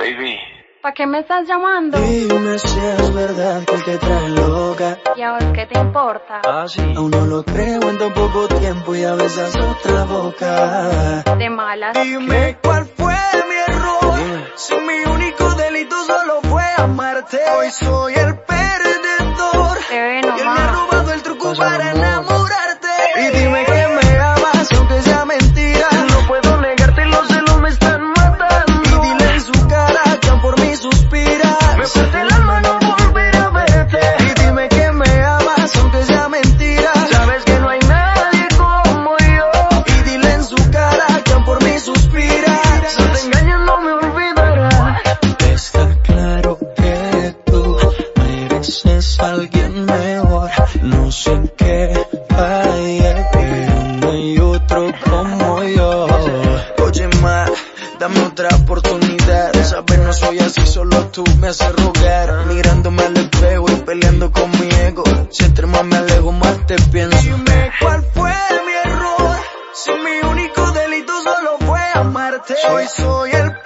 Baby. ¿Para qué me estás llamando? Dime si es verdad que te trae loca. ¿Y a vos qué te importa? Ah, sí. Aún no lo creo en tan poco tiempo y a besas otra boca. De malas. Dime cuál fue mi error. Si mi único delito solo fue amarte. Hoy soy mereces a alguien mejor. No sé qué que no hay otro como yo. Oye, ma, dame otra oportunidad. Sabes, no soy así, solo tú me haces rogar. Mirándome al espejo y peleando con mi ego. Si entre más me alejo, más te pienso. Dime cuál fue mi error. Si mi único delito solo fue amarte. Hoy soy el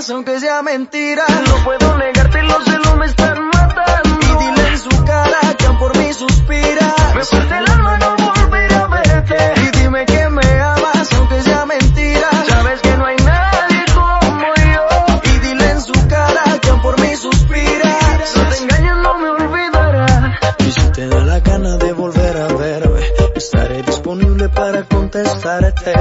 amas aunque sea mentira. No puedo negarte, los celos me están matando. Y dile en su cara que por mí suspira. Me parte el alma no volver a verte. Y dime que me amas aunque sea mentira. Sabes que no hay nadie como yo. Y dile en su cara que por mí suspira. Si te engañas no me olvidarás. Y si te da la gana de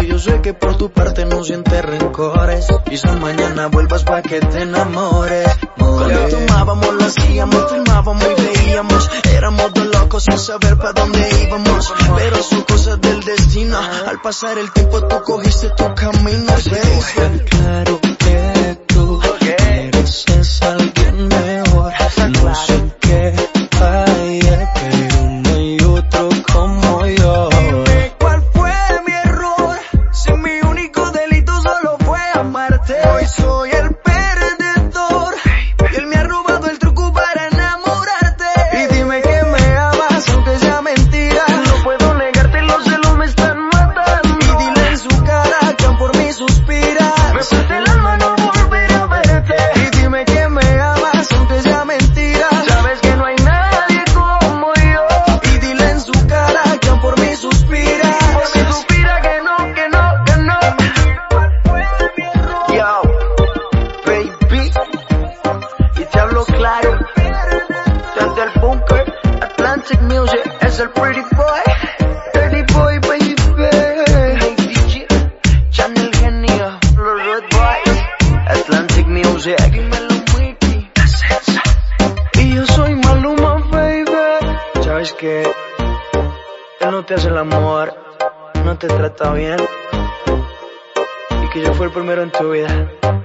Yo sé que por tu parte no sientes rencores. Quizás mañana vuelvas para que te enamores. Cuando tomábamos, lo hacíamos, filmábamos y veíamos. Éramos dos locos sin saber para dónde íbamos. Pero son cosas del destino. Al pasar el tiempo tú cogiste tu camino. baby. Claro que tú mereces a alguien mejor. No sé qué falla, pero no hay otro como yo. Amarte. Hoy soy Hablo claro. Desde el bunker, Atlantic Music es el pretty boy. Pretty boy, baby. Channel Genio, los Red Boys. Atlantic Music. Dímelo, Mickey. Y yo soy Maluma, baby. Sabes que él no te hace el amor, no te trata bien. Y que yo fui el primero en tu vida.